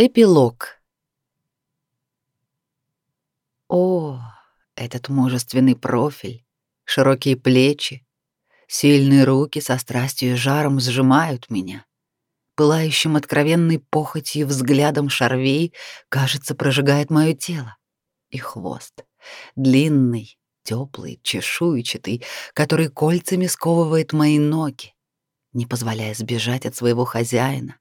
Эпилог. О, этот мужественный профиль, широкие плечи, сильные руки со страстью и жаром сжимают меня. Пылающим откровенной похотью взглядом шарвей, кажется, прожигает мое тело. И хвост, длинный, теплый, чешуйчатый, который кольцами сковывает мои ноги, не позволяя сбежать от своего хозяина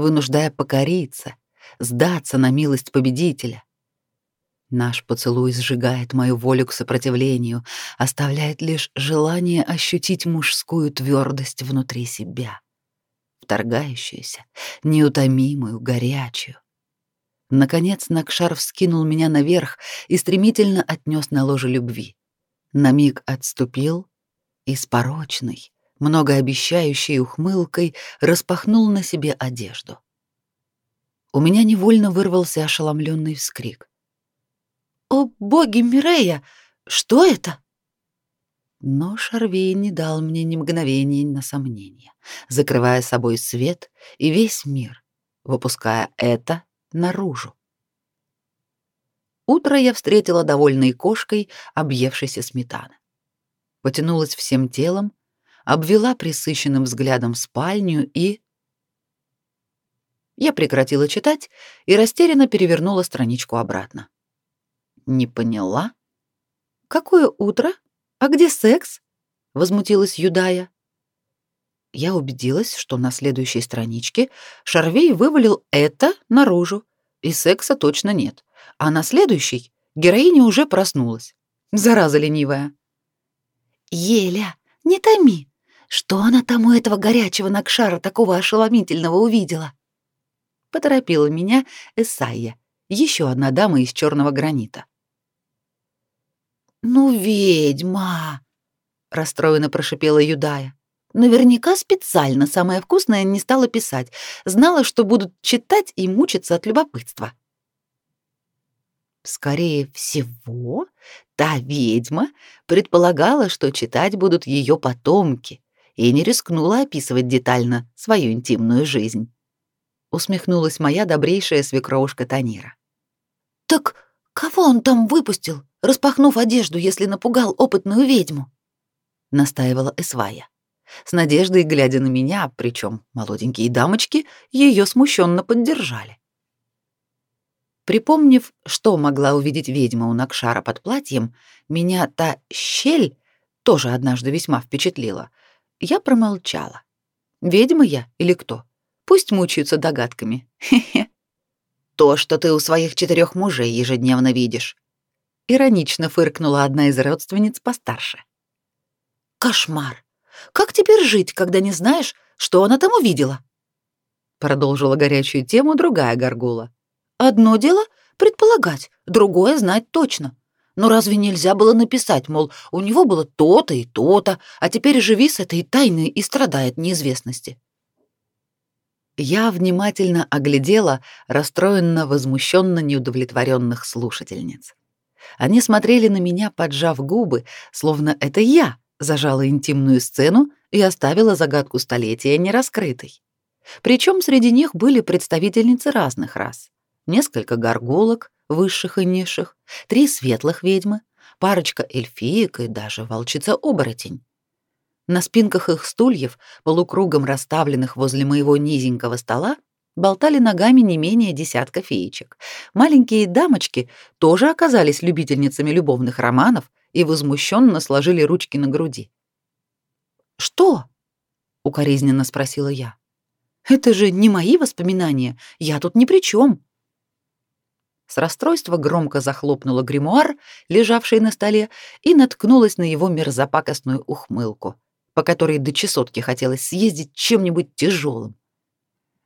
вынуждая покориться, сдаться на милость победителя. Наш поцелуй сжигает мою волю к сопротивлению, оставляет лишь желание ощутить мужскую твердость внутри себя, вторгающуюся, неутомимую, горячую. Наконец Накшар вскинул меня наверх и стремительно отнес на ложе любви. На миг отступил и с порочной, многообещающей ухмылкой распахнул на себе одежду. У меня невольно вырвался ошеломленный вскрик. «О, боги Мирея! Что это?» Но Шарвей не дал мне ни мгновения на сомнение, закрывая собой свет и весь мир, выпуская это наружу. Утро я встретила довольной кошкой, объевшейся сметаны. Потянулась всем телом, обвела присыщенным взглядом спальню и... Я прекратила читать и растерянно перевернула страничку обратно. Не поняла? Какое утро? А где секс? возмутилась Юдая. Я убедилась, что на следующей страничке Шарвей вывалил это наружу, и секса точно нет. А на следующей героиня уже проснулась. Зараза ленивая. «Еля, не томи, что она там у этого горячего Накшара такого ошеломительного увидела? Поторопила меня Эсайя, еще одна дама из черного гранита. Ну, ведьма, расстроенно прошипела Юдая. Наверняка специально самое вкусное не стала писать, знала, что будут читать и мучиться от любопытства. Скорее всего, та ведьма предполагала, что читать будут ее потомки, и не рискнула описывать детально свою интимную жизнь. Усмехнулась моя добрейшая свекровушка Танира. Так кого он там выпустил, распахнув одежду, если напугал опытную ведьму? настаивала Эсвая. С надеждой глядя на меня, причем молоденькие дамочки ее смущенно поддержали. Припомнив, что могла увидеть ведьма у Накшара под платьем, меня та щель тоже однажды весьма впечатлила, я промолчала. Ведьма я или кто? Пусть мучаются догадками. То, что ты у своих четырех мужей ежедневно видишь. Иронично фыркнула одна из родственниц постарше. Кошмар. Как теперь жить, когда не знаешь, что она там увидела? Продолжила горячую тему другая горгула. Одно дело предполагать, другое знать точно. Но разве нельзя было написать, мол, у него было то-то и то-то, а теперь живи с этой тайной и страдай от неизвестности? Я внимательно оглядела расстроенно, возмущенно неудовлетворенных слушательниц. Они смотрели на меня, поджав губы, словно это я зажала интимную сцену и оставила загадку столетия нераскрытой. Причем среди них были представительницы разных рас. Несколько горгулок, высших и низших, три светлых ведьмы, парочка эльфиек и даже волчица-оборотень. На спинках их стульев, полукругом расставленных возле моего низенького стола, болтали ногами не менее десятка феечек. Маленькие дамочки тоже оказались любительницами любовных романов и возмущенно сложили ручки на груди. «Что?» — укоризненно спросила я. «Это же не мои воспоминания, я тут ни при чем. С расстройства громко захлопнула гримуар, лежавший на столе, и наткнулась на его мерзопакостную ухмылку, по которой до чесотки хотелось съездить чем-нибудь тяжелым.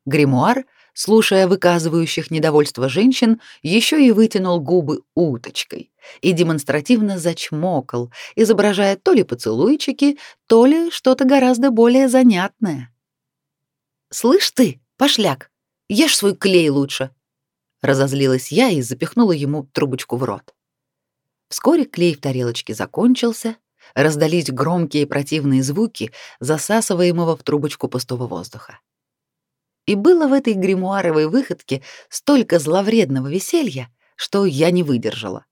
Гримуар, слушая выказывающих недовольство женщин, еще и вытянул губы уточкой и демонстративно зачмокал, изображая то ли поцелуйчики, то ли что-то гораздо более занятное. «Слышь ты, пошляк, ешь свой клей лучше», Разозлилась я и запихнула ему трубочку в рот. Вскоре клей в тарелочке закончился, раздались громкие противные звуки засасываемого в трубочку пустого воздуха. И было в этой гримуаровой выходке столько зловредного веселья, что я не выдержала.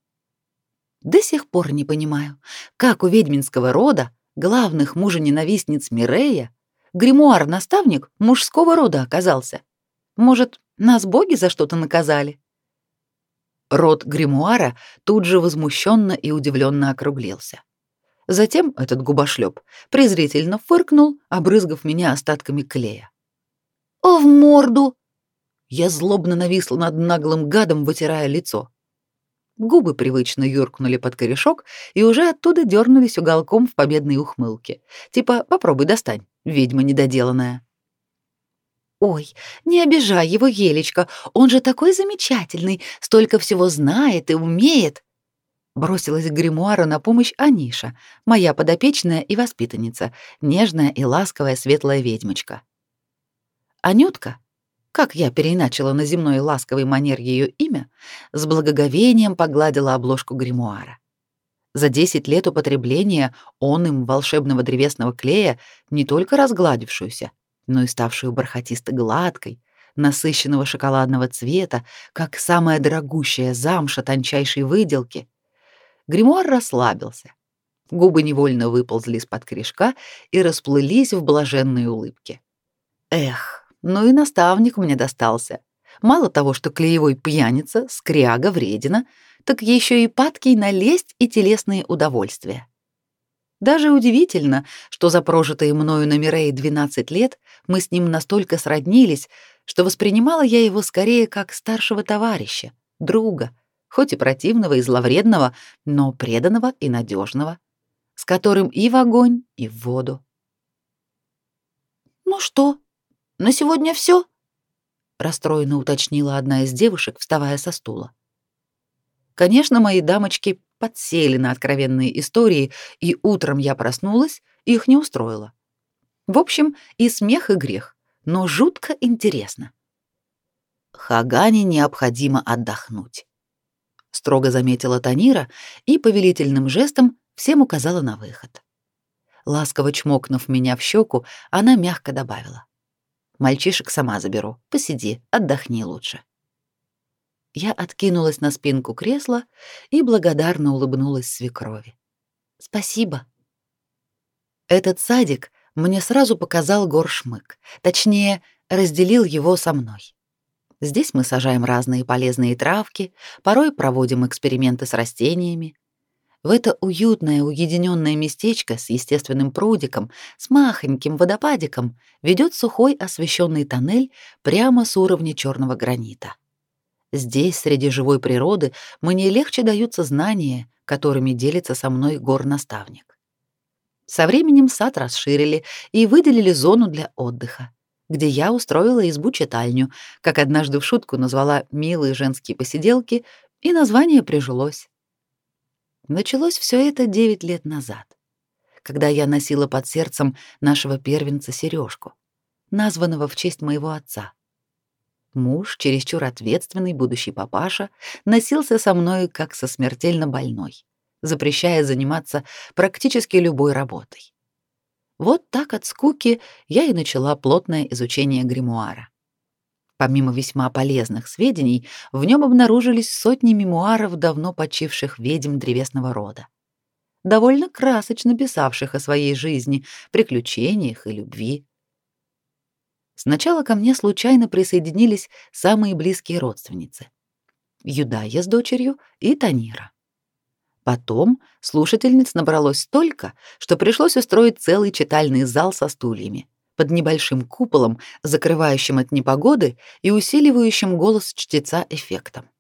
До сих пор не понимаю, как у ведьминского рода, главных мужа-ненавистниц Мирея, гримуар-наставник мужского рода оказался. Может, нас боги за что-то наказали? Рот гримуара тут же возмущенно и удивленно округлился. Затем этот губошлеп презрительно фыркнул, обрызгав меня остатками клея. «О, в морду!» Я злобно нависла над наглым гадом, вытирая лицо. Губы привычно юркнули под корешок и уже оттуда дернулись уголком в победной ухмылке. Типа «попробуй достань, ведьма недоделанная». «Ой, не обижай его, Елечка, он же такой замечательный, столько всего знает и умеет!» Бросилась к гримуару на помощь Аниша, моя подопечная и воспитанница, нежная и ласковая светлая ведьмочка. Анютка, как я переиначила на земной ласковый манер ее имя, с благоговением погладила обложку гримуара. За 10 лет употребления он им волшебного древесного клея не только разгладившуюся, но и ставшую бархатисто-гладкой, насыщенного шоколадного цвета, как самая дорогущая замша тончайшей выделки. Гримуар расслабился. Губы невольно выползли из-под корешка и расплылись в блаженной улыбке. Эх, ну и наставник мне достался. Мало того, что клеевой пьяница, скряга, вредина, так еще и падкий на лесть и телесные удовольствия. Даже удивительно, что за прожитые мною на Мирее 12 лет мы с ним настолько сроднились, что воспринимала я его скорее как старшего товарища, друга, хоть и противного и зловредного, но преданного и надежного, с которым и в огонь, и в воду. «Ну что?» На сегодня все? расстроенно уточнила одна из девушек, вставая со стула. Конечно, мои дамочки подсели на откровенные истории, и утром я проснулась, их не устроило. В общем, и смех, и грех, но жутко интересно. Хагане необходимо отдохнуть, строго заметила Танира и повелительным жестом всем указала на выход. Ласково чмокнув меня в щеку, она мягко добавила: Мальчишек сама заберу. Посиди, отдохни лучше. Я откинулась на спинку кресла и благодарно улыбнулась свекрови. Спасибо. Этот садик мне сразу показал горшмык, точнее, разделил его со мной. Здесь мы сажаем разные полезные травки, порой проводим эксперименты с растениями, в это уютное уединенное местечко с естественным прудиком, с махоньким водопадиком ведет сухой освещенный тоннель прямо с уровня черного гранита. Здесь, среди живой природы, мне легче даются знания, которыми делится со мной гор-наставник. Со временем сад расширили и выделили зону для отдыха, где я устроила избу-читальню, как однажды в шутку назвала «милые женские посиделки», и название прижилось. Началось все это девять лет назад, когда я носила под сердцем нашего первенца Сережку, названного в честь моего отца. Муж, чересчур ответственный будущий папаша, носился со мной как со смертельно больной, запрещая заниматься практически любой работой. Вот так от скуки я и начала плотное изучение гримуара. Помимо весьма полезных сведений, в нем обнаружились сотни мемуаров давно почивших ведьм древесного рода, довольно красочно писавших о своей жизни, приключениях и любви. Сначала ко мне случайно присоединились самые близкие родственницы — Юдая с дочерью и Танира. Потом слушательниц набралось столько, что пришлось устроить целый читальный зал со стульями под небольшим куполом, закрывающим от непогоды и усиливающим голос чтеца эффектом.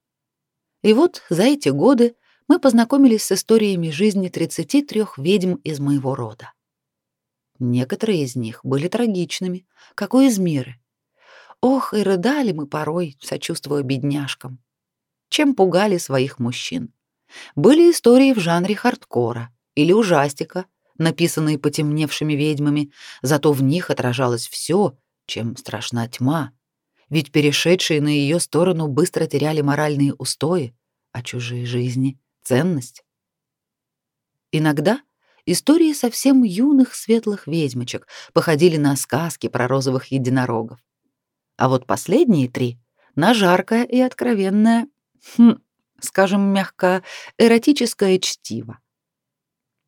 И вот за эти годы мы познакомились с историями жизни 33 ведьм из моего рода. Некоторые из них были трагичными, как у Измиры. Ох, и рыдали мы порой, сочувствуя бедняжкам. Чем пугали своих мужчин. Были истории в жанре хардкора или ужастика, написанные потемневшими ведьмами, зато в них отражалось все, чем страшна тьма. Ведь перешедшие на ее сторону быстро теряли моральные устои, а чужие жизни — ценность. Иногда истории совсем юных светлых ведьмочек походили на сказки про розовых единорогов. А вот последние три — на жаркое и откровенное, хм, скажем мягко, эротическое чтиво.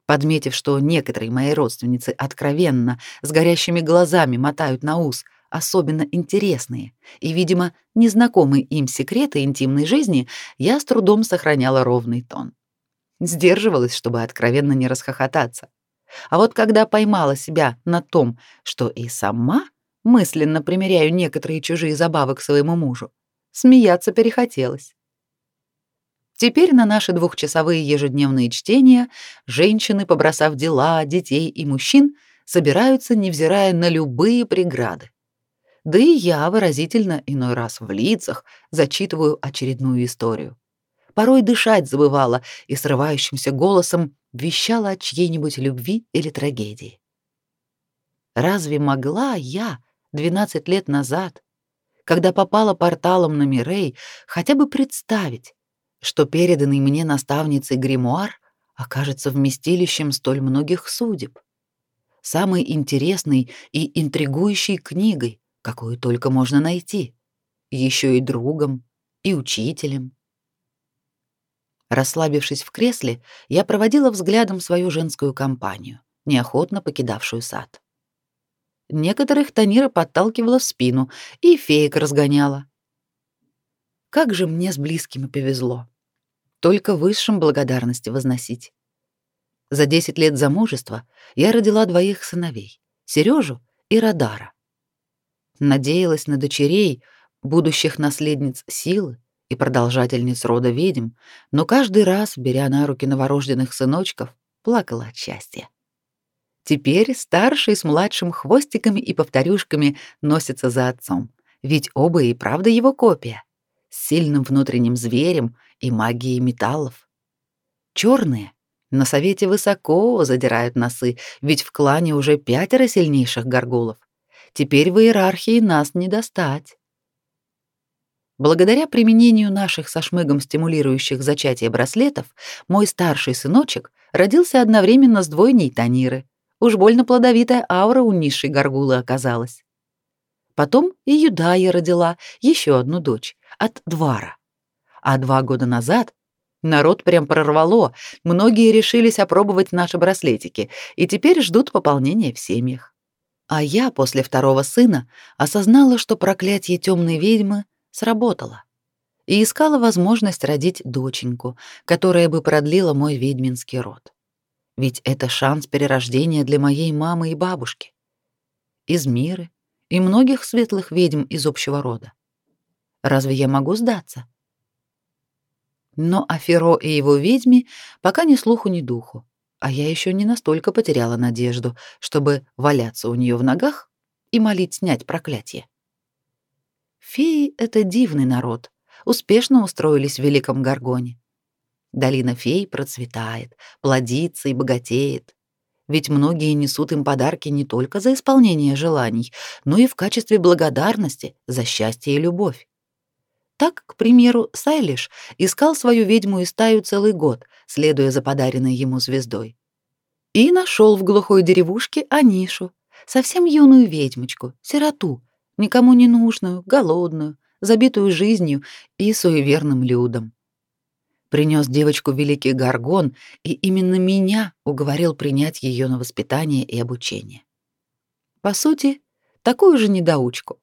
Подметив, что некоторые мои родственницы откровенно, с горящими глазами мотают на ус особенно интересные и, видимо, незнакомые им секреты интимной жизни, я с трудом сохраняла ровный тон. Сдерживалась, чтобы откровенно не расхохотаться. А вот когда поймала себя на том, что и сама мысленно примеряю некоторые чужие забавы к своему мужу, смеяться перехотелось. Теперь на наши двухчасовые ежедневные чтения женщины, побросав дела, детей и мужчин, собираются, невзирая на любые преграды. Да и я выразительно иной раз в лицах зачитываю очередную историю. Порой дышать забывала и срывающимся голосом вещала о чьей-нибудь любви или трагедии. Разве могла я 12 лет назад, когда попала порталом на Мирей, хотя бы представить, что переданный мне наставницей гримуар окажется вместилищем столь многих судеб, самой интересной и интригующей книгой, какую только можно найти, еще и другом, и учителем. Расслабившись в кресле, я проводила взглядом свою женскую компанию, неохотно покидавшую сад. Некоторых Танира подталкивала в спину и феек разгоняла. Как же мне с близкими повезло только высшим благодарности возносить. За 10 лет замужества я родила двоих сыновей, Сережу и Радара. Надеялась на дочерей, будущих наследниц силы и продолжательниц рода ведьм, но каждый раз, беря на руки новорожденных сыночков, плакала от счастья. Теперь старший с младшим хвостиками и повторюшками носится за отцом, ведь оба и правда его копия, с сильным внутренним зверем и магией металлов. Черные на совете высоко задирают носы, ведь в клане уже пятеро сильнейших горгулов. Теперь в иерархии нас не достать. Благодаря применению наших со шмыгом стимулирующих зачатие браслетов, мой старший сыночек родился одновременно с двойней Таниры. Уж больно плодовитая аура у низшей горгулы оказалась. Потом и Юдая родила еще одну дочь от Двара. А два года назад народ прям прорвало, многие решились опробовать наши браслетики и теперь ждут пополнения в семьях. А я после второго сына осознала, что проклятие темной ведьмы сработало, и искала возможность родить доченьку, которая бы продлила мой ведьминский род. Ведь это шанс перерождения для моей мамы и бабушки. Из мира и многих светлых ведьм из общего рода. Разве я могу сдаться? Но о Феро и его ведьме пока ни слуху, ни духу. А я еще не настолько потеряла надежду, чтобы валяться у нее в ногах и молить снять проклятие. Феи — это дивный народ, успешно устроились в Великом Гаргоне. Долина фей процветает, плодится и богатеет. Ведь многие несут им подарки не только за исполнение желаний, но и в качестве благодарности за счастье и любовь. Так, к примеру, Сайлиш искал свою ведьму и стаю целый год, следуя за подаренной ему звездой. И нашел в глухой деревушке Анишу, совсем юную ведьмочку, сироту, никому не нужную, голодную, забитую жизнью и суеверным людом. Принес девочку великий Гаргон, и именно меня уговорил принять ее на воспитание и обучение. По сути, такую же недоучку,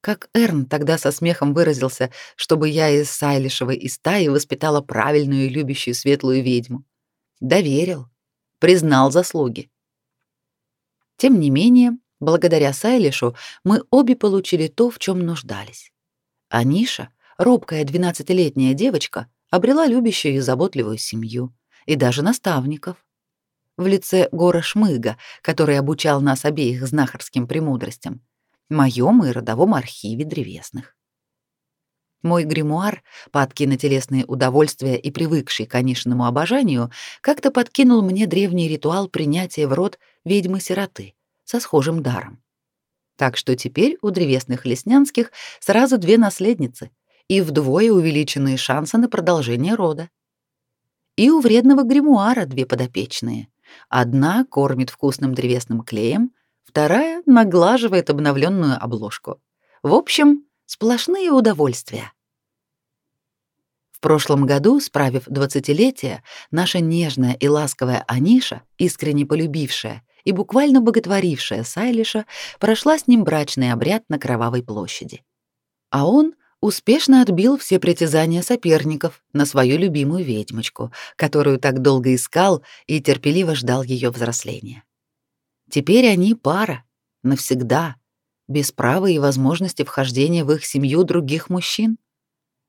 как Эрн тогда со смехом выразился, чтобы я из Сайлишевой и стаи воспитала правильную и любящую светлую ведьму. Доверил, признал заслуги. Тем не менее, благодаря Сайлишу мы обе получили то, в чем нуждались. А Ниша, робкая двенадцатилетняя девочка, обрела любящую и заботливую семью и даже наставников. В лице Гора Шмыга, который обучал нас обеих знахарским премудростям, моем и родовом архиве древесных. Мой гримуар, падкий на телесные удовольствия и привыкший к Анишиному обожанию, как-то подкинул мне древний ритуал принятия в род ведьмы-сироты со схожим даром. Так что теперь у древесных леснянских сразу две наследницы и вдвое увеличенные шансы на продолжение рода. И у вредного гримуара две подопечные. Одна кормит вкусным древесным клеем, Вторая наглаживает обновленную обложку. В общем, сплошные удовольствия. В прошлом году, справив двадцатилетие, наша нежная и ласковая Аниша, искренне полюбившая и буквально боготворившая Сайлиша, прошла с ним брачный обряд на Кровавой площади. А он успешно отбил все притязания соперников на свою любимую ведьмочку, которую так долго искал и терпеливо ждал ее взросления. Теперь они пара, навсегда, без права и возможности вхождения в их семью других мужчин.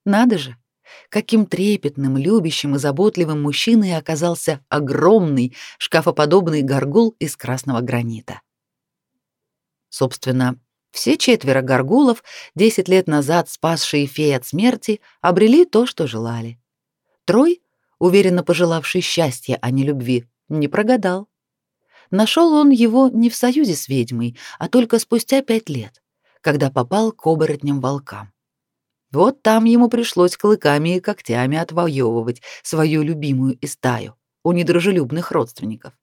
Надо же, каким трепетным, любящим и заботливым мужчиной оказался огромный, шкафоподобный горгул из красного гранита. Собственно, все четверо горгулов, десять лет назад спасшие феи от смерти, обрели то, что желали. Трой, уверенно пожелавший счастья, а не любви, не прогадал. Нашел он его не в союзе с ведьмой, а только спустя пять лет, когда попал к оборотням-волкам. Вот там ему пришлось клыками и когтями отвоевывать свою любимую истаю у недружелюбных родственников.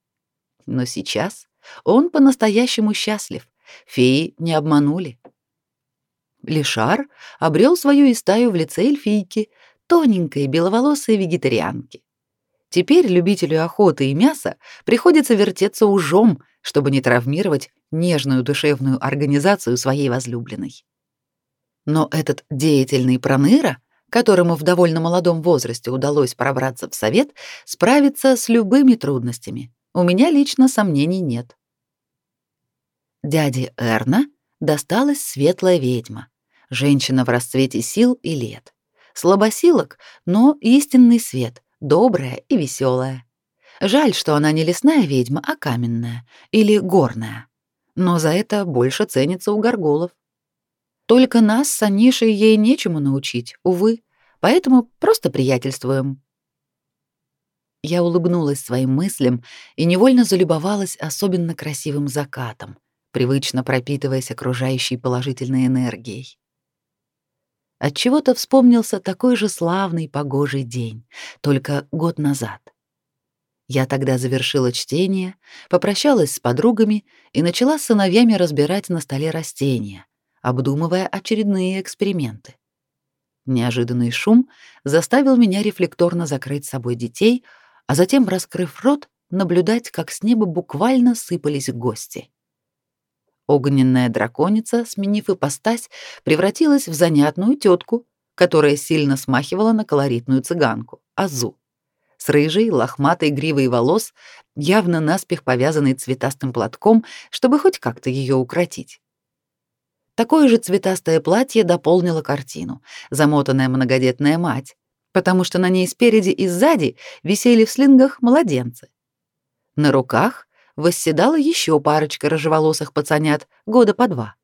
Но сейчас он по-настоящему счастлив. Феи не обманули. Лишар обрел свою истаю в лице эльфийки, тоненькой беловолосой вегетарианки. Теперь любителю охоты и мяса приходится вертеться ужом, чтобы не травмировать нежную душевную организацию своей возлюбленной. Но этот деятельный проныра, которому в довольно молодом возрасте удалось пробраться в совет, справится с любыми трудностями. У меня лично сомнений нет. Дяде Эрна досталась светлая ведьма, женщина в расцвете сил и лет. Слабосилок, но истинный свет, добрая и веселая. Жаль, что она не лесная ведьма, а каменная или горная. Но за это больше ценится у горголов. Только нас с Анишей ей нечему научить, увы, поэтому просто приятельствуем. Я улыбнулась своим мыслям и невольно залюбовалась особенно красивым закатом, привычно пропитываясь окружающей положительной энергией. От чего-то вспомнился такой же славный погожий день, только год назад. Я тогда завершила чтение, попрощалась с подругами и начала с сыновьями разбирать на столе растения, обдумывая очередные эксперименты. Неожиданный шум заставил меня рефлекторно закрыть собой детей, а затем, раскрыв рот, наблюдать, как с неба буквально сыпались гости. Огненная драконица, сменив ипостась, превратилась в занятную тетку, которая сильно смахивала на колоритную цыганку, Азу, с рыжей, лохматой гривой волос, явно наспех повязанной цветастым платком, чтобы хоть как-то ее укротить. Такое же цветастое платье дополнило картину, замотанная многодетная мать, потому что на ней спереди и сзади висели в слингах младенцы. На руках восседала еще парочка рыжеволосых пацанят, года по два.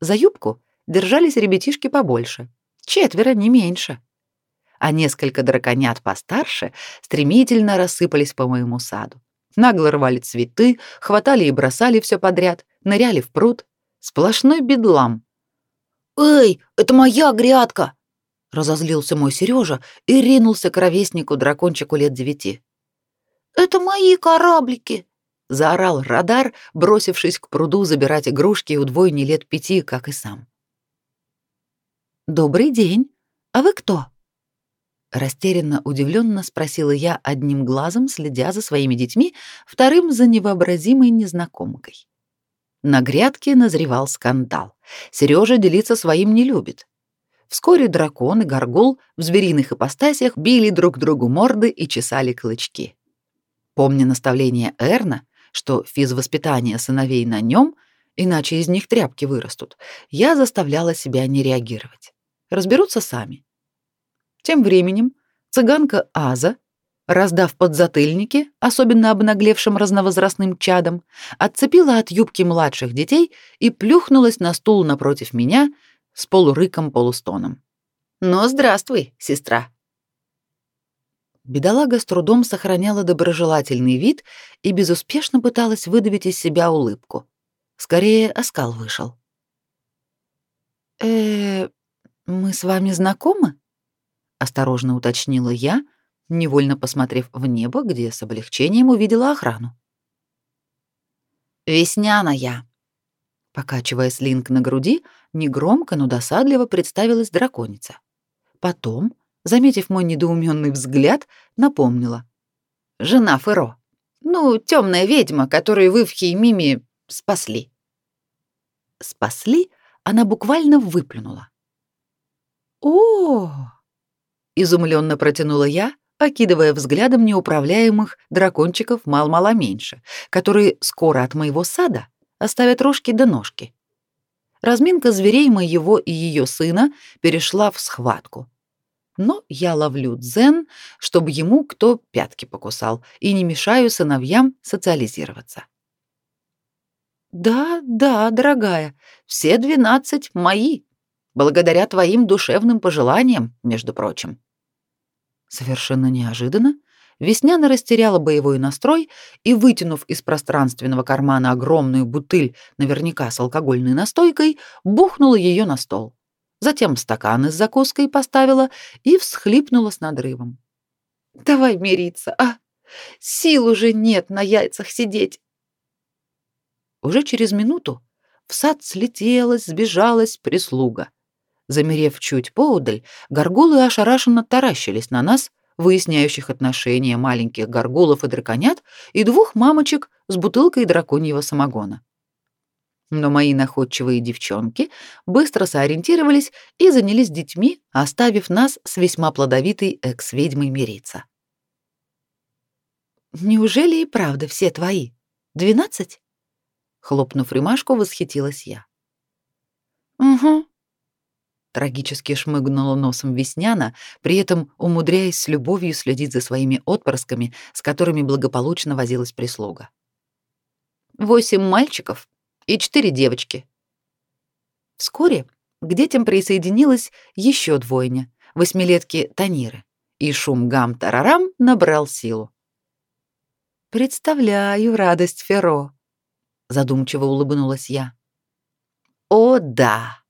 За юбку держались ребятишки побольше, четверо, не меньше. А несколько драконят постарше стремительно рассыпались по моему саду. Нагло рвали цветы, хватали и бросали все подряд, ныряли в пруд, Сплошной бедлам. «Эй, это моя грядка!» Разозлился мой Сережа и ринулся к ровеснику дракончику лет девяти. «Это мои кораблики!» Заорал радар, бросившись к пруду забирать игрушки у двойни лет пяти, как и сам. «Добрый день. А вы кто?» Растерянно, удивленно спросила я одним глазом, следя за своими детьми, вторым за невообразимой незнакомкой. На грядке назревал скандал. Сережа делиться своим не любит. Вскоре дракон и горгул в звериных ипостасях били друг другу морды и чесали клычки. Помня наставление Эрна, что физвоспитание сыновей на нем, иначе из них тряпки вырастут, я заставляла себя не реагировать. Разберутся сами. Тем временем цыганка Аза раздав подзатыльники, особенно обнаглевшим разновозрастным чадом, отцепила от юбки младших детей и плюхнулась на стул напротив меня с полурыком-полустоном. «Ну, здравствуй, сестра!» Бедолага с трудом сохраняла доброжелательный вид и безуспешно пыталась выдавить из себя улыбку. Скорее, оскал вышел. э мы с вами знакомы?» — осторожно уточнила я, — невольно посмотрев в небо, где с облегчением увидела охрану. «Весняная!» Покачивая слинг на груди, негромко, но досадливо представилась драконица. Потом, заметив мой недоуменный взгляд, напомнила. «Жена Феро. Ну, темная ведьма, которую вы в Хеймиме спасли». «Спасли?» она буквально выплюнула. «О!» — изумленно протянула я, окидывая взглядом неуправляемых дракончиков мал-мало меньше, которые скоро от моего сада оставят рожки до ножки. Разминка зверей моего и ее сына перешла в схватку. Но я ловлю дзен, чтобы ему кто пятки покусал, и не мешаю сыновьям социализироваться. Да, да, дорогая, все двенадцать мои, благодаря твоим душевным пожеланиям, между прочим. Совершенно неожиданно Весняна растеряла боевой настрой и, вытянув из пространственного кармана огромную бутыль, наверняка с алкогольной настойкой, бухнула ее на стол. Затем стаканы с закуской поставила и всхлипнула с надрывом. «Давай мириться, а! Сил уже нет на яйцах сидеть!» Уже через минуту в сад слетелась, сбежалась прислуга. Замерев чуть поодаль, горгулы ошарашенно таращились на нас, выясняющих отношения маленьких горгулов и драконят, и двух мамочек с бутылкой драконьего самогона. Но мои находчивые девчонки быстро сориентировались и занялись детьми, оставив нас с весьма плодовитой экс-ведьмой мириться. «Неужели и правда все твои? Двенадцать?» Хлопнув ремашку, восхитилась я. «Угу», Трагически шмыгнула носом Весняна, при этом умудряясь с любовью следить за своими отпрысками, с которыми благополучно возилась прислуга. «Восемь мальчиков и четыре девочки». Вскоре к детям присоединилась еще двойня, восьмилетки Таниры, и шум гам-тарарам набрал силу. «Представляю радость Феро», — задумчиво улыбнулась я. «О, да!»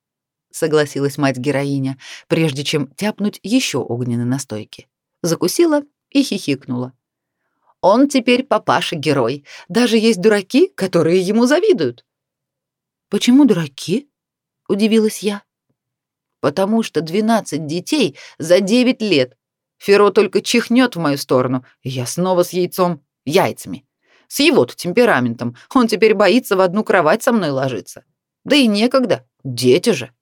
Согласилась мать-героиня, прежде чем тяпнуть еще огненной настойки. Закусила и хихикнула. Он теперь папаша-герой. Даже есть дураки, которые ему завидуют. Почему дураки? удивилась я. Потому что двенадцать детей за девять лет. Феро только чихнет в мою сторону, и я снова с яйцом, яйцами. С его-то темпераментом он теперь боится в одну кровать со мной ложиться. Да и некогда, дети же.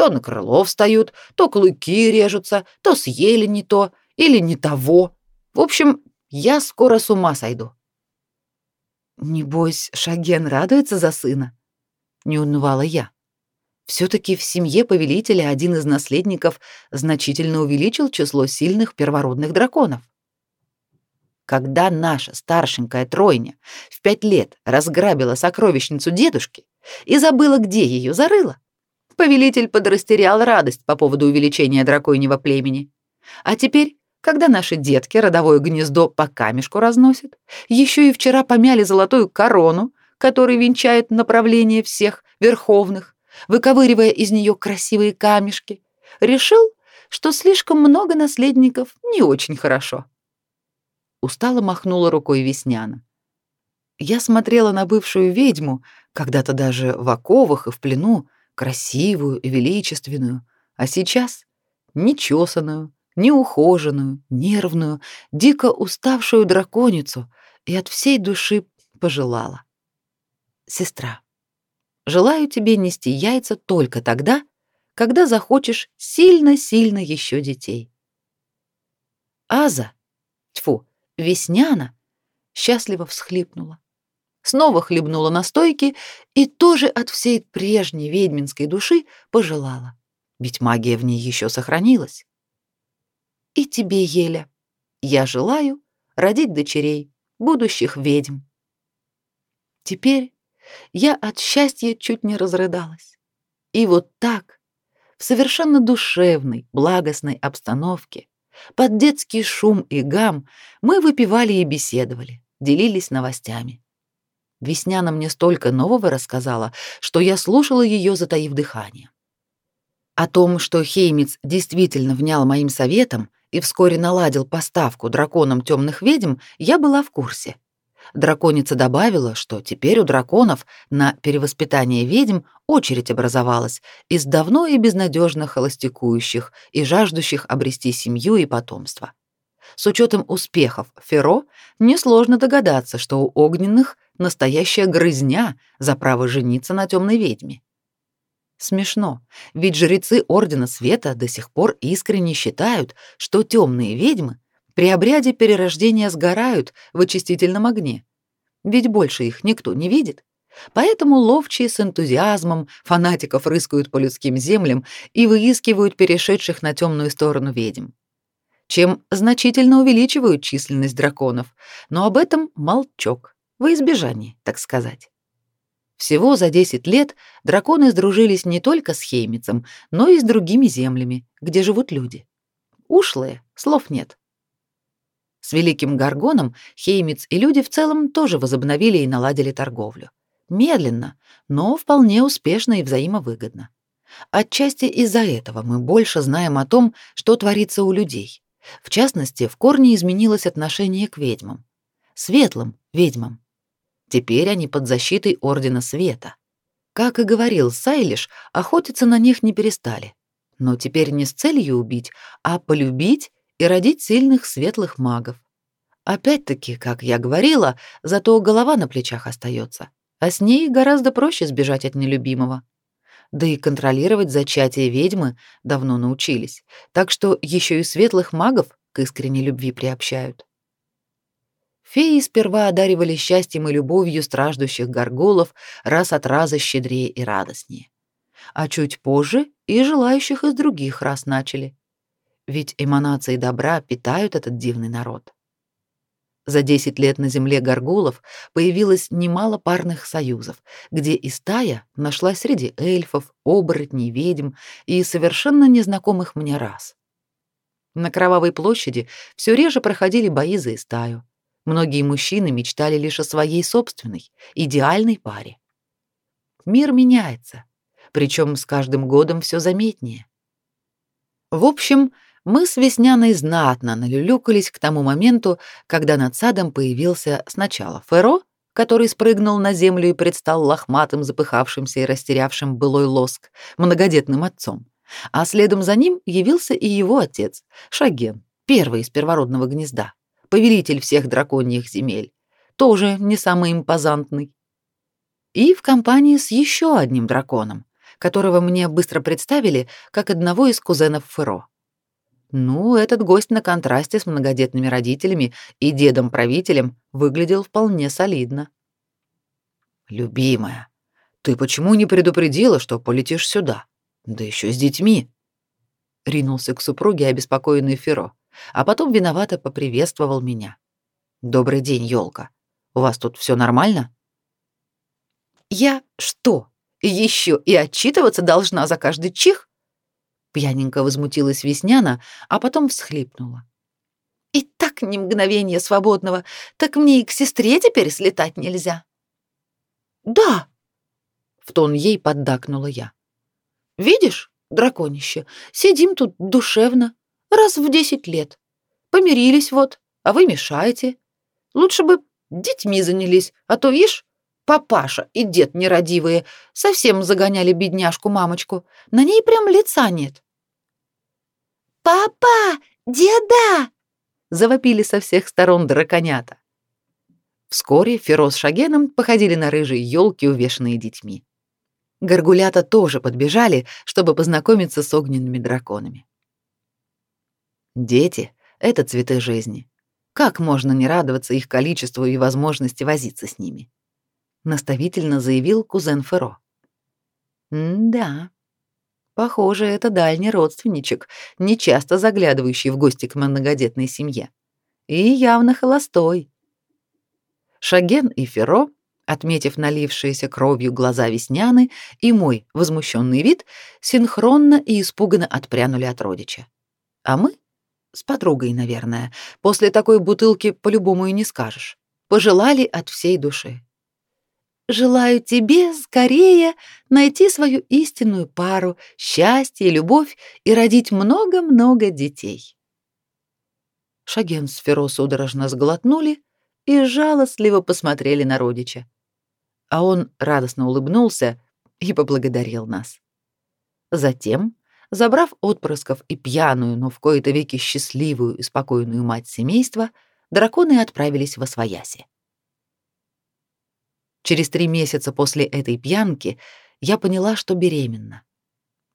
То на крыло встают, то клыки режутся, то съели не то или не того. В общем, я скоро с ума сойду. Небось, Шаген радуется за сына? Не унывала я. Все-таки в семье повелителя один из наследников значительно увеличил число сильных первородных драконов. Когда наша старшенькая тройня в пять лет разграбила сокровищницу дедушки и забыла, где ее зарыла, Повелитель подрастерял радость по поводу увеличения драконьего племени. А теперь, когда наши детки родовое гнездо по камешку разносят, еще и вчера помяли золотую корону, которая венчает направление всех верховных, выковыривая из нее красивые камешки, решил, что слишком много наследников не очень хорошо. Устало махнула рукой Весняна. Я смотрела на бывшую ведьму, когда-то даже в оковах и в плену, красивую и величественную, а сейчас нечесанную, неухоженную, нервную, дико уставшую драконицу и от всей души пожелала. «Сестра, желаю тебе нести яйца только тогда, когда захочешь сильно-сильно еще детей». Аза, тьфу, Весняна, счастливо всхлипнула снова хлебнула настойки и тоже от всей прежней ведьминской души пожелала, ведь магия в ней еще сохранилась. И тебе, Еля, я желаю родить дочерей, будущих ведьм. Теперь я от счастья чуть не разрыдалась. И вот так, в совершенно душевной, благостной обстановке, под детский шум и гам, мы выпивали и беседовали, делились новостями. Весняна мне столько нового рассказала, что я слушала ее, затаив дыхание. О том, что Хеймиц действительно внял моим советам и вскоре наладил поставку драконам темных ведьм, я была в курсе. Драконица добавила, что теперь у драконов на перевоспитание ведьм очередь образовалась из давно и безнадежно холостякующих и жаждущих обрести семью и потомство. С учетом успехов Феро несложно догадаться, что у огненных настоящая грызня за право жениться на темной ведьме. Смешно, ведь жрецы Ордена Света до сих пор искренне считают, что темные ведьмы при обряде перерождения сгорают в очистительном огне. Ведь больше их никто не видит. Поэтому ловчие с энтузиазмом фанатиков рыскают по людским землям и выискивают перешедших на темную сторону ведьм. Чем значительно увеличивают численность драконов, но об этом молчок, во избежание, так сказать. Всего за 10 лет драконы сдружились не только с Хеймицем, но и с другими землями, где живут люди. Ушлые, слов нет. С великим Гаргоном Хеймиц и люди в целом тоже возобновили и наладили торговлю. Медленно, но вполне успешно и взаимовыгодно. Отчасти из-за этого мы больше знаем о том, что творится у людей. В частности, в корне изменилось отношение к ведьмам. Светлым ведьмам. Теперь они под защитой Ордена Света. Как и говорил Сайлиш, охотиться на них не перестали. Но теперь не с целью убить, а полюбить и родить сильных светлых магов. Опять-таки, как я говорила, зато голова на плечах остается, а с ней гораздо проще сбежать от нелюбимого. Да и контролировать зачатие ведьмы давно научились, так что еще и светлых магов к искренней любви приобщают. Феи сперва одаривали счастьем и любовью страждущих горгулов раз от раза щедрее и радостнее. А чуть позже и желающих из других рас начали. Ведь эманации добра питают этот дивный народ. За 10 лет на земле горгулов появилось немало парных союзов, где и стая нашлась среди эльфов, оборотней, ведьм и совершенно незнакомых мне рас. На Кровавой площади все реже проходили бои за стаю. Многие мужчины мечтали лишь о своей собственной, идеальной паре. Мир меняется, причем с каждым годом все заметнее. В общем, мы с Весняной знатно налюлюкались к тому моменту, когда над садом появился сначала Феро, который спрыгнул на землю и предстал лохматым, запыхавшимся и растерявшим былой лоск, многодетным отцом, а следом за ним явился и его отец, Шаген, первый из первородного гнезда повелитель всех драконьих земель, тоже не самый импозантный. И в компании с еще одним драконом, которого мне быстро представили как одного из кузенов Феро. Ну, этот гость на контрасте с многодетными родителями и дедом-правителем выглядел вполне солидно. «Любимая, ты почему не предупредила, что полетишь сюда? Да еще с детьми?» Ринулся к супруге обеспокоенный Феро а потом виновато поприветствовал меня. «Добрый день, елка. У вас тут все нормально?» «Я что, еще и отчитываться должна за каждый чих?» Пьяненько возмутилась Весняна, а потом всхлипнула. «И так ни мгновения свободного, так мне и к сестре теперь слетать нельзя». «Да!» — в тон ей поддакнула я. «Видишь, драконище, сидим тут душевно, Раз в десять лет. Помирились вот, а вы мешаете. Лучше бы детьми занялись, а то, ишь, папаша и дед нерадивые совсем загоняли бедняжку-мамочку. На ней прям лица нет. «Папа! Деда!» — завопили со всех сторон драконята. Вскоре Феро с Шагеном походили на рыжие елки, увешанные детьми. Горгулята тоже подбежали, чтобы познакомиться с огненными драконами. Дети — это цветы жизни. Как можно не радоваться их количеству и возможности возиться с ними? Наставительно заявил кузен Феро. «Да, похоже, это дальний родственничек, нечасто заглядывающий в гости к многодетной семье. И явно холостой». Шаген и Феро, отметив налившиеся кровью глаза Весняны и мой возмущенный вид, синхронно и испуганно отпрянули от родича. А мы с подругой, наверное. После такой бутылки по-любому и не скажешь. Пожелали от всей души. Желаю тебе скорее найти свою истинную пару, счастье, любовь и родить много-много детей. Шаген с Феро судорожно сглотнули и жалостливо посмотрели на родича. А он радостно улыбнулся и поблагодарил нас. Затем, забрав отпрысков и пьяную, но в кои-то веки счастливую и спокойную мать семейства, драконы отправились во свояси. Через три месяца после этой пьянки я поняла, что беременна.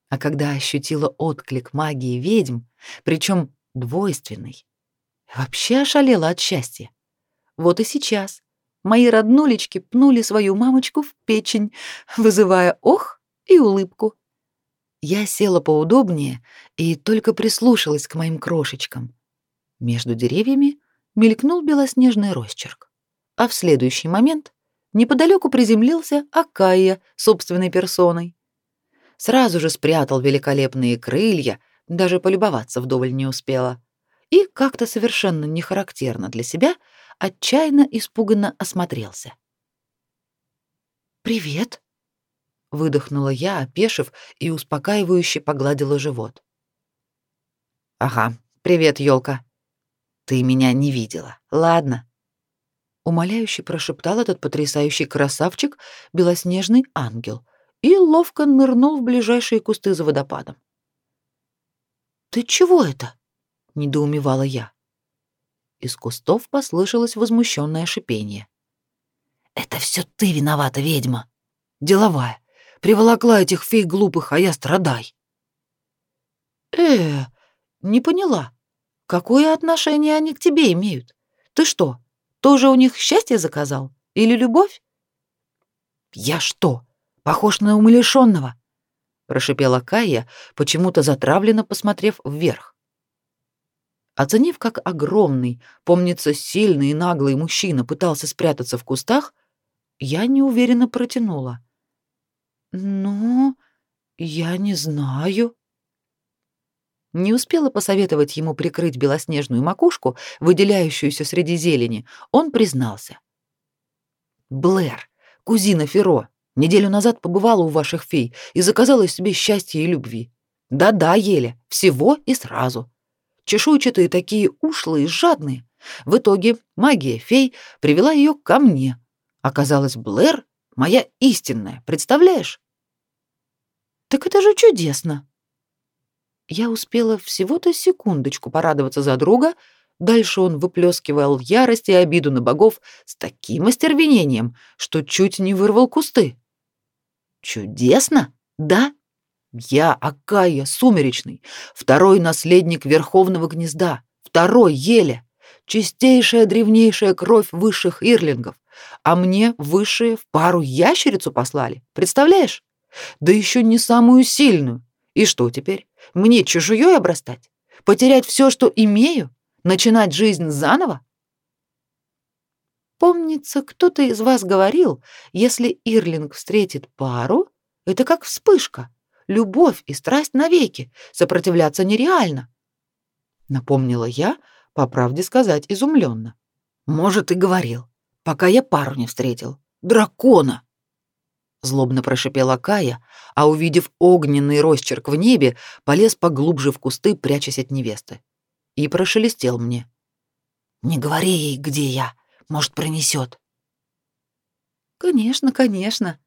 А когда ощутила отклик магии ведьм, причем двойственный, вообще ошалела от счастья. Вот и сейчас мои роднулечки пнули свою мамочку в печень, вызывая ох и улыбку. Я села поудобнее и только прислушалась к моим крошечкам. Между деревьями мелькнул белоснежный росчерк, а в следующий момент неподалеку приземлился Акая собственной персоной. Сразу же спрятал великолепные крылья, даже полюбоваться вдоволь не успела. И как-то совершенно нехарактерно для себя отчаянно испуганно осмотрелся. «Привет», — выдохнула я, опешив, и успокаивающе погладила живот. «Ага, привет, елка. Ты меня не видела, ладно?» Умоляюще прошептал этот потрясающий красавчик, белоснежный ангел, и ловко нырнул в ближайшие кусты за водопадом. «Ты чего это?» — недоумевала я. Из кустов послышалось возмущенное шипение. «Это все ты виновата, ведьма! Деловая! Приволокла этих фей глупых, а я страдай!» «Э, не поняла. Какое отношение они к тебе имеют? Ты что, тоже у них счастье заказал? Или любовь?» «Я что, похож на умалишенного?» — прошипела Кая, почему-то затравленно посмотрев вверх. Оценив, как огромный, помнится, сильный и наглый мужчина пытался спрятаться в кустах, я неуверенно протянула. «Ну, я не знаю». Не успела посоветовать ему прикрыть белоснежную макушку, выделяющуюся среди зелени, он признался. «Блэр, кузина Феро, неделю назад побывала у ваших фей и заказала себе счастья и любви. Да-да, еле, всего и сразу чешуйчатые такие ушлые, жадные. В итоге магия фей привела ее ко мне. Оказалось, Блэр — моя истинная, представляешь? Так это же чудесно. Я успела всего-то секундочку порадоваться за друга, дальше он выплескивал ярость и обиду на богов с таким остервенением, что чуть не вырвал кусты. Чудесно? Да, я Акая Сумеречный, второй наследник Верховного Гнезда, второй еле, чистейшая древнейшая кровь высших ирлингов, а мне высшие в пару ящерицу послали, представляешь? Да еще не самую сильную. И что теперь? Мне чужой обрастать? Потерять все, что имею? Начинать жизнь заново? Помнится, кто-то из вас говорил, если Ирлинг встретит пару, это как вспышка любовь и страсть навеки, сопротивляться нереально. Напомнила я, по правде сказать, изумленно. Может, и говорил, пока я пару не встретил. Дракона! Злобно прошипела Кая, а увидев огненный росчерк в небе, полез поглубже в кусты, прячась от невесты. И прошелестел мне. «Не говори ей, где я. Может, пронесет. «Конечно, конечно»,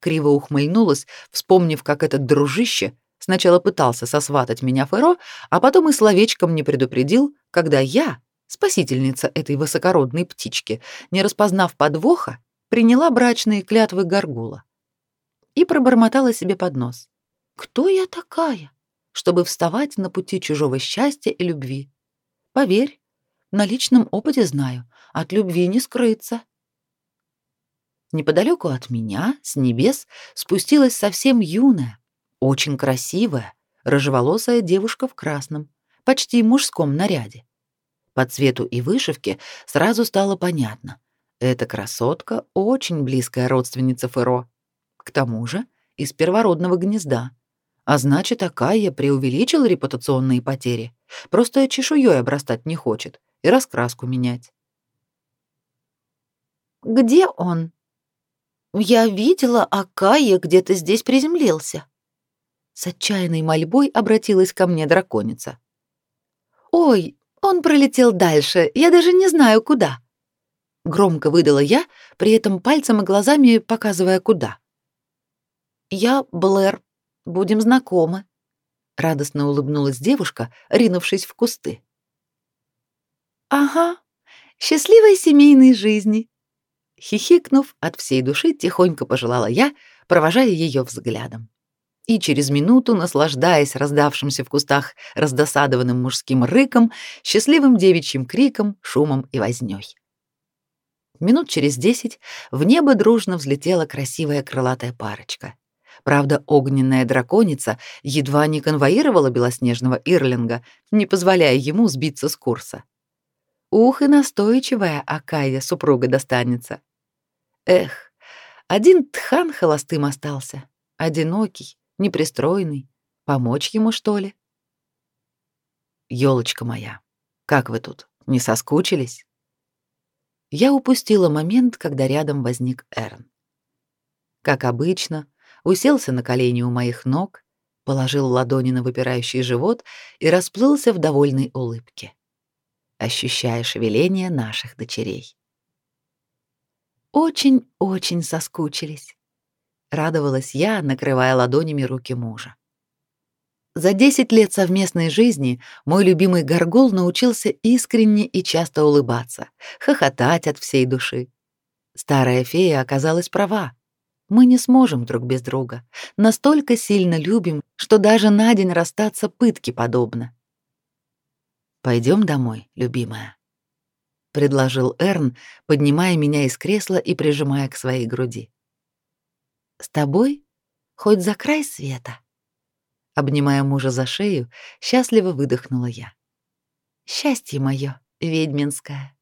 Криво ухмыльнулась, вспомнив, как этот дружище сначала пытался сосватать меня Феро, а потом и словечком не предупредил, когда я, спасительница этой высокородной птички, не распознав подвоха, приняла брачные клятвы Гаргула и пробормотала себе под нос. «Кто я такая, чтобы вставать на пути чужого счастья и любви? Поверь, на личном опыте знаю, от любви не скрыться». Неподалеку от меня, с небес, спустилась совсем юная, очень красивая, рыжеволосая девушка в красном, почти мужском наряде. По цвету и вышивке сразу стало понятно. Эта красотка очень близкая родственница Феро. К тому же из первородного гнезда. А значит, Акая преувеличила репутационные потери. Просто чешуей обрастать не хочет и раскраску менять. «Где он?» Я видела, а Кая где-то здесь приземлился. С отчаянной мольбой обратилась ко мне драконица. Ой, он пролетел дальше, я даже не знаю куда. Громко выдала я, при этом пальцем и глазами показывая куда. Я Блэр, будем знакомы, радостно улыбнулась девушка, ринувшись в кусты. Ага, счастливой семейной жизни, хихикнув от всей души, тихонько пожелала я, провожая ее взглядом. И через минуту, наслаждаясь раздавшимся в кустах раздосадованным мужским рыком, счастливым девичьим криком, шумом и вознёй. Минут через десять в небо дружно взлетела красивая крылатая парочка. Правда, огненная драконица едва не конвоировала белоснежного Ирлинга, не позволяя ему сбиться с курса. Ух, и настойчивая Акая супруга достанется. Эх, один тхан холостым остался, одинокий, непристроенный. Помочь ему, что ли? Ёлочка моя, как вы тут, не соскучились? Я упустила момент, когда рядом возник Эрн. Как обычно, уселся на колени у моих ног, положил ладони на выпирающий живот и расплылся в довольной улыбке, ощущая шевеление наших дочерей. Очень-очень соскучились, радовалась я, накрывая ладонями руки мужа. За 10 лет совместной жизни мой любимый горгул научился искренне и часто улыбаться, хохотать от всей души. Старая фея оказалась права. Мы не сможем друг без друга. Настолько сильно любим, что даже на день расстаться пытки подобно. Пойдем домой, любимая, предложил Эрн, поднимая меня из кресла и прижимая к своей груди. С тобой хоть за край света. Обнимая мужа за шею, счастливо выдохнула я. Счастье мое, ведьминское.